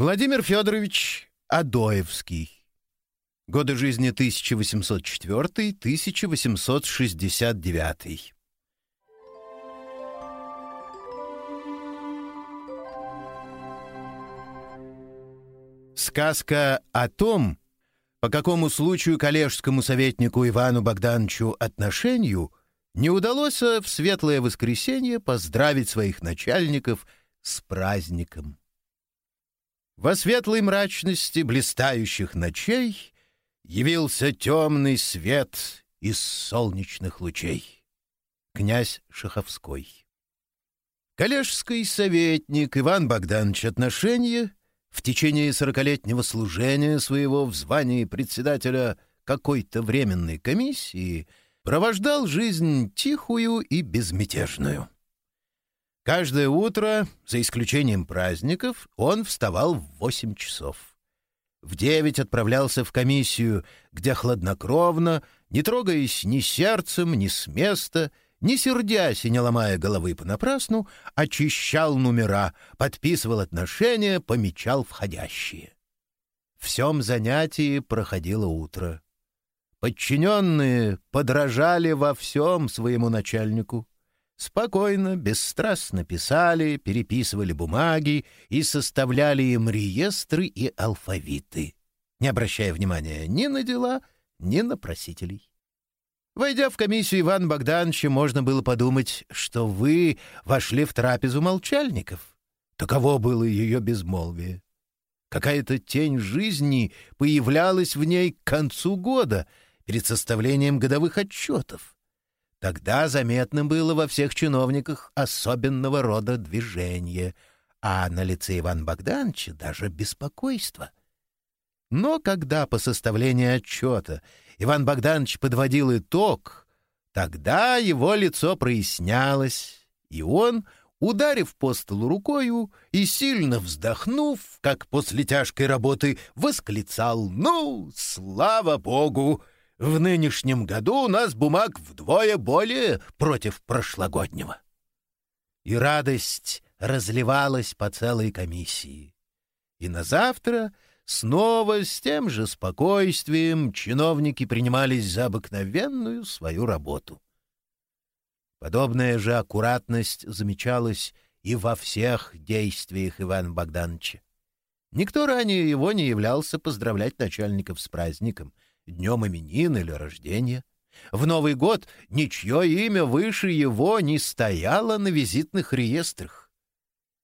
Владимир Федорович Адоевский. Годы жизни 1804-1869. Сказка о том, по какому случаю коллежскому советнику Ивану Богдановичу отношению не удалось в светлое воскресенье поздравить своих начальников с праздником. Во светлой мрачности блистающих ночей явился темный свет из солнечных лучей. Князь Шаховской. Коллежский советник Иван Богданович отношения в течение сорокалетнего служения своего в звании председателя какой-то временной комиссии провождал жизнь тихую и безмятежную. Каждое утро, за исключением праздников, он вставал в восемь часов. В девять отправлялся в комиссию, где хладнокровно, не трогаясь ни сердцем, ни с места, не сердясь и не ломая головы понапрасну, очищал номера, подписывал отношения, помечал входящие. В всем занятии проходило утро. Подчиненные подражали во всем своему начальнику. Спокойно, бесстрастно писали, переписывали бумаги и составляли им реестры и алфавиты, не обращая внимания ни на дела, ни на просителей. Войдя в комиссию Ивана Богдановича, можно было подумать, что вы вошли в трапезу молчальников. Таково было ее безмолвие. Какая-то тень жизни появлялась в ней к концу года, перед составлением годовых отчетов. Тогда заметным было во всех чиновниках особенного рода движение, а на лице Ивана Богдановича даже беспокойство. Но когда по составлению отчета Иван Богданович подводил итог, тогда его лицо прояснялось, и он, ударив по столу рукою и сильно вздохнув, как после тяжкой работы, восклицал «Ну, слава Богу! В нынешнем году у нас бумаг вдвое более против прошлогоднего». И радость разливалась по целой комиссии. И на завтра — Снова с тем же спокойствием чиновники принимались за обыкновенную свою работу. Подобная же аккуратность замечалась и во всех действиях Ивана Богдановича. Никто ранее его не являлся поздравлять начальников с праздником, днем именин или рождения. В Новый год ничье имя выше его не стояло на визитных реестрах.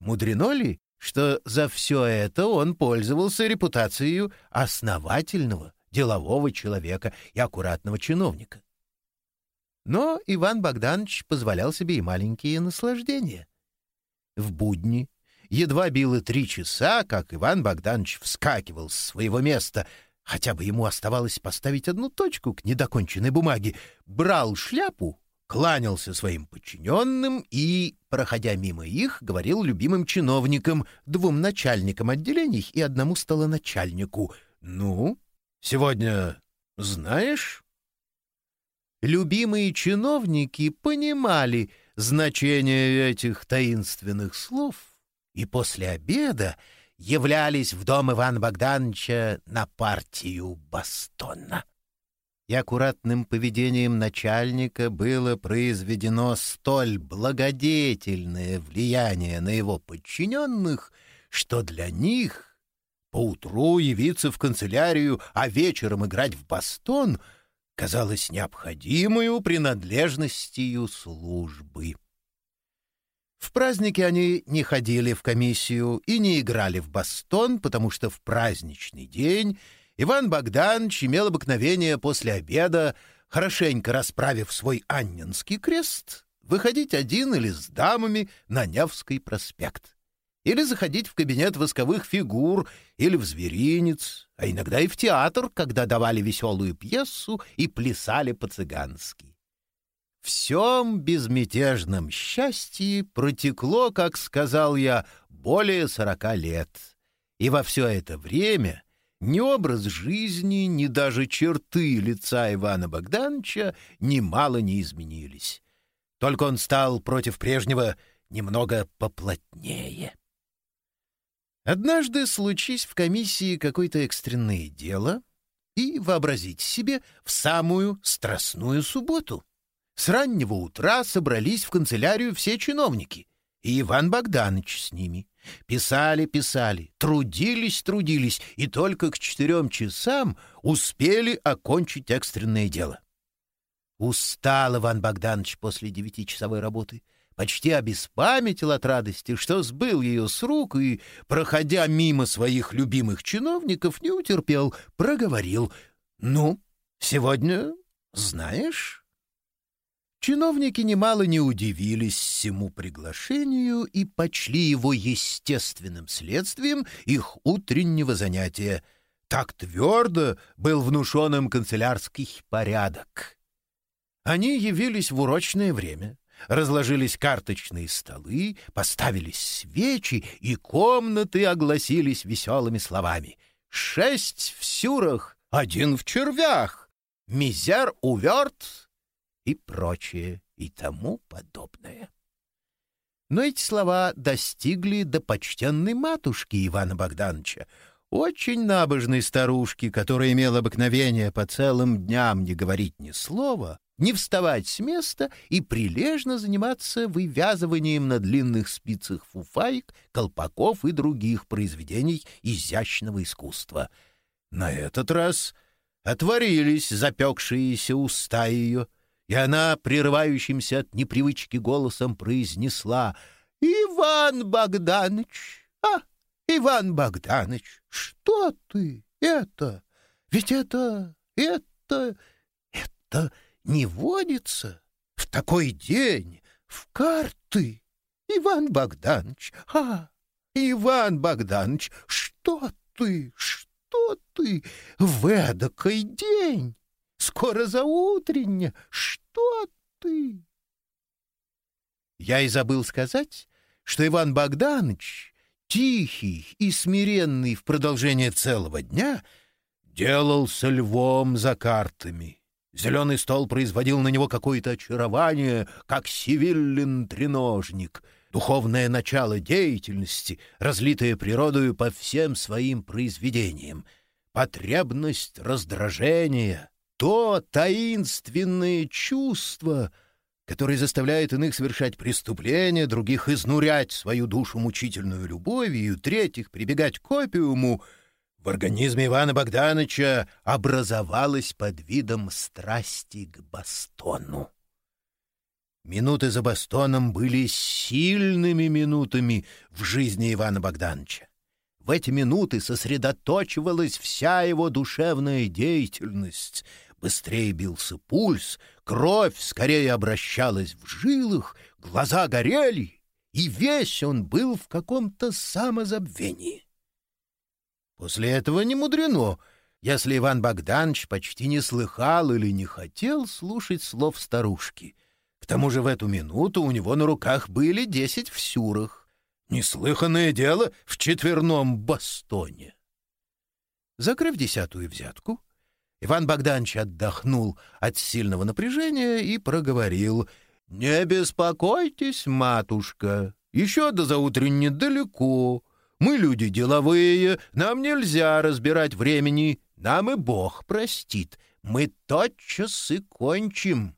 Мудрено ли что за все это он пользовался репутацией основательного, делового человека и аккуратного чиновника. Но Иван Богданович позволял себе и маленькие наслаждения. В будни едва било три часа, как Иван Богданович вскакивал с своего места, хотя бы ему оставалось поставить одну точку к недоконченной бумаге, брал шляпу кланялся своим подчиненным и, проходя мимо их, говорил любимым чиновникам, двум начальникам отделений и одному столоначальнику. «Ну, сегодня знаешь?» Любимые чиновники понимали значение этих таинственных слов и после обеда являлись в дом Ивана Богдановича на партию Бастона и аккуратным поведением начальника было произведено столь благодетельное влияние на его подчиненных, что для них поутру явиться в канцелярию, а вечером играть в бастон казалось необходимую принадлежностью службы. В праздники они не ходили в комиссию и не играли в бастон, потому что в праздничный день — Иван Богданович имел обыкновение после обеда, хорошенько расправив свой Анненский крест, выходить один или с дамами на Невский проспект. Или заходить в кабинет восковых фигур, или в зверинец, а иногда и в театр, когда давали веселую пьесу и плясали по-цыгански. Всем безмятежном счастье протекло, как сказал я, более сорока лет. И во все это время ни образ жизни, ни даже черты лица Ивана Богдановича немало не изменились. Только он стал против прежнего немного поплотнее. Однажды случись в комиссии какое-то экстренное дело, и вообразить себе в самую страстную субботу. С раннего утра собрались в канцелярию все чиновники, и Иван Богданович с ними. Писали, писали, трудились, трудились, и только к четырем часам успели окончить экстренное дело. Устал Иван Богданович после девятичасовой работы, почти обеспамятил от радости, что сбыл ее с рук и, проходя мимо своих любимых чиновников, не утерпел, проговорил «Ну, сегодня знаешь?» Чиновники немало не удивились всему приглашению и почли его естественным следствием их утреннего занятия. Так твердо был внушен им канцелярский порядок. Они явились в урочное время, разложились карточные столы, поставились свечи, и комнаты огласились веселыми словами. «Шесть в сюрах, один в червях, мизер уверт, и прочее, и тому подобное. Но эти слова достигли до почтенной матушки Ивана Богдановича, очень набожной старушки, которая имела обыкновение по целым дням не говорить ни слова, не вставать с места и прилежно заниматься вывязыванием на длинных спицах фуфаек, колпаков и других произведений изящного искусства. На этот раз отворились запекшиеся уста ее — и она, прерывающимся от непривычки голосом, произнесла «Иван Богданович! А, Иван Богданович, что ты? Это? Ведь это, это, это не водится в такой день в карты! Иван Богданович! А, Иван Богданович, что ты, что ты в эдакой день?» Скоро заутренне. Что ты? Я и забыл сказать, что Иван Богданович, тихий и смиренный в продолжение целого дня, делался львом за картами. Зеленый стол производил на него какое-то очарование, как сивиллин треножник, духовное начало деятельности, разлитое природою по всем своим произведениям, потребность раздражения, то таинственное чувство, которое заставляет иных совершать преступления, других изнурять свою душу мучительную любовью, третьих прибегать к опиуму, в организме Ивана Богдановича образовалось под видом страсти к Бастону. Минуты за Бастоном были сильными минутами в жизни Ивана Богдановича. В эти минуты сосредоточивалась вся его душевная деятельность — быстрее бился пульс, кровь скорее обращалась в жилах, глаза горели, и весь он был в каком-то самозабвении. После этого не мудрено, если Иван Богданович почти не слыхал или не хотел слушать слов старушки. К тому же в эту минуту у него на руках были десять всюрах. Неслыханное дело в четверном бастоне. Закрыв десятую взятку, Иван Богданович отдохнул от сильного напряжения и проговорил. «Не беспокойтесь, матушка, еще до заутренне далеко. Мы люди деловые, нам нельзя разбирать времени, нам и Бог простит. Мы тотчас и кончим».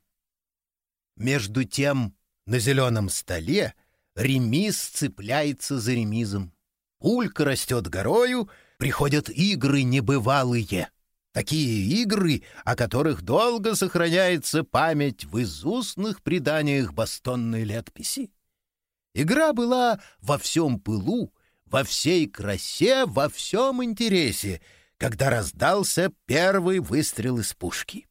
Между тем на зеленом столе ремиз цепляется за ремизом. Пулька растет горою, приходят игры небывалые — Такие игры, о которых долго сохраняется память в изустных преданиях бастонной летописи. Игра была во всем пылу, во всей красе, во всем интересе, когда раздался первый выстрел из пушки.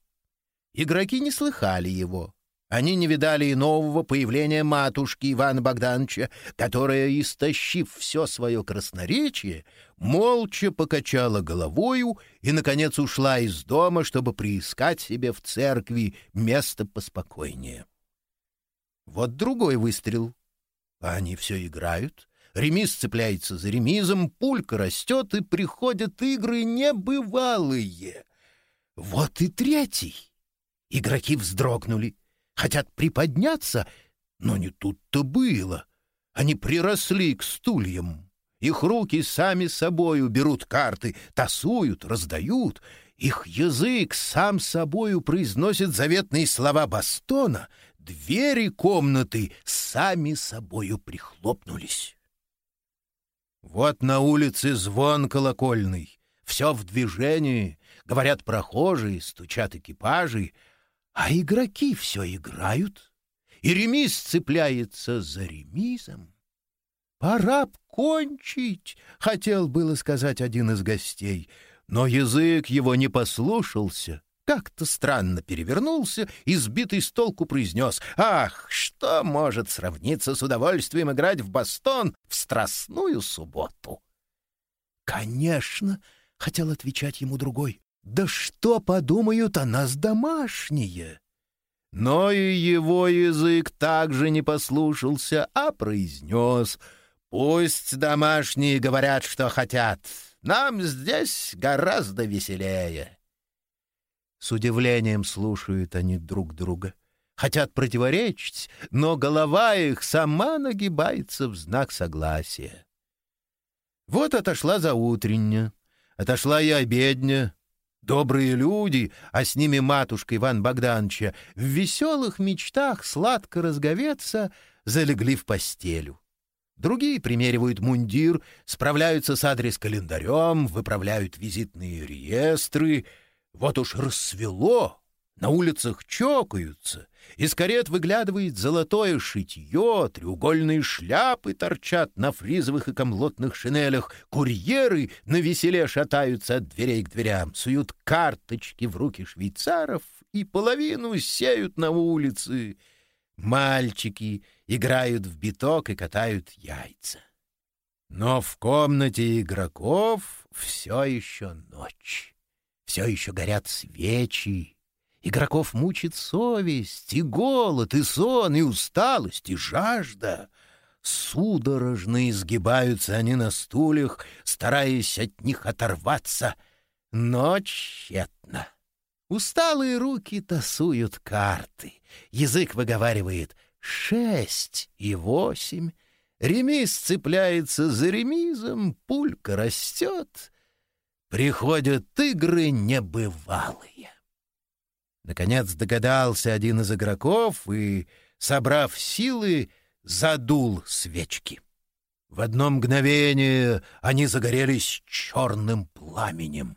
Игроки не слыхали его. Они не видали и нового появления матушки Ивана Богдановича, которая, истощив все свое красноречие, молча покачала головою и, наконец, ушла из дома, чтобы приискать себе в церкви место поспокойнее. Вот другой выстрел. Они все играют. Ремис цепляется за ремизом, пулька растет, и приходят игры небывалые. Вот и третий. Игроки вздрогнули хотят приподняться, но не тут-то было. Они приросли к стульям. Их руки сами собою берут карты, тасуют, раздают. Их язык сам собою произносит заветные слова Бастона. Двери комнаты сами собою прихлопнулись. Вот на улице звон колокольный. Все в движении. Говорят прохожие, стучат экипажи. А игроки все играют. И ремис цепляется за ремизом. «Пора б кончить!» — хотел было сказать один из гостей, но язык его не послушался. Как-то странно перевернулся и, сбитый с толку, произнес «Ах, что может сравниться с удовольствием играть в бастон в страстную субботу?» «Конечно!» — хотел отвечать ему другой. «Да что подумают о нас домашние?» Но и его язык также не послушался, а произнес — Пусть домашние говорят, что хотят. Нам здесь гораздо веселее. С удивлением слушают они друг друга. Хотят противоречить, но голова их сама нагибается в знак согласия. Вот отошла заутренняя, отошла и обедня. Добрые люди, а с ними матушка Иван Богдановича, в веселых мечтах сладко разговеться, залегли в постелю. Другие примеривают мундир, справляются с адрес-календарем, выправляют визитные реестры. Вот уж рассвело, на улицах чокаются, из карет выглядывает золотое шитье, треугольные шляпы торчат на фризовых и комлотных шинелях, курьеры на веселе шатаются от дверей к дверям, суют карточки в руки швейцаров и половину сеют на улицы. Мальчики — играют в биток и катают яйца. Но в комнате игроков все еще ночь. Все еще горят свечи. Игроков мучит совесть, и голод, и сон, и усталость, и жажда. Судорожно изгибаются они на стульях, стараясь от них оторваться, но тщетно. Усталые руки тасуют карты. Язык выговаривает — шесть и восемь. Ремис цепляется за ремизом, пулька растет. Приходят игры небывалые. Наконец догадался один из игроков и, собрав силы, задул свечки. В одно мгновение они загорелись черным пламенем.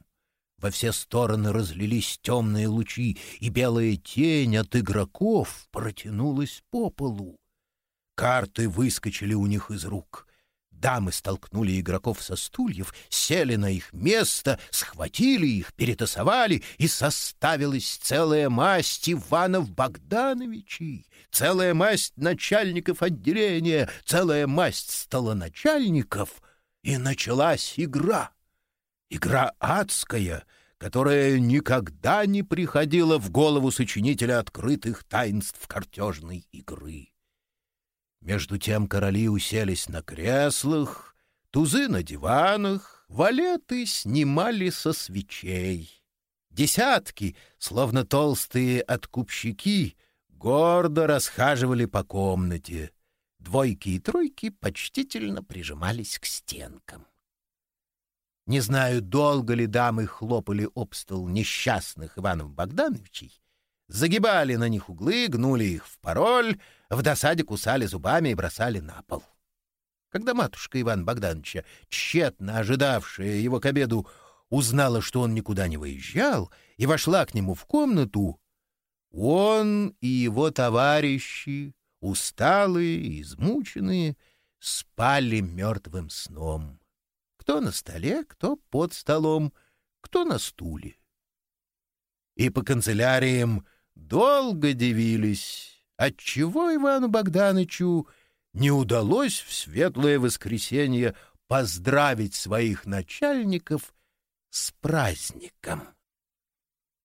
Во все стороны разлились темные лучи, и белая тень от игроков протянулась по полу. Карты выскочили у них из рук. Дамы столкнули игроков со стульев, сели на их место, схватили их, перетасовали, и составилась целая масть Иванов Богдановичей, целая масть начальников отделения, целая масть столоначальников, и началась игра. Игра адская, которая никогда не приходила в голову сочинителя открытых таинств картежной игры. Между тем короли уселись на креслах, тузы на диванах, валеты снимали со свечей. Десятки, словно толстые откупщики, гордо расхаживали по комнате. Двойки и тройки почтительно прижимались к стенкам. Не знаю, долго ли дамы хлопали об стол несчастных Иванов Богдановичей, загибали на них углы, гнули их в пароль, в досаде кусали зубами и бросали на пол. Когда матушка Ивана Богдановича, тщетно ожидавшая его к обеду, узнала, что он никуда не выезжал, и вошла к нему в комнату, он и его товарищи, усталые и измученные, спали мертвым сном. Кто на столе, кто под столом, кто на стуле. И по канцеляриям долго дивились, отчего Ивану Богдановичу не удалось в светлое воскресенье поздравить своих начальников с праздником.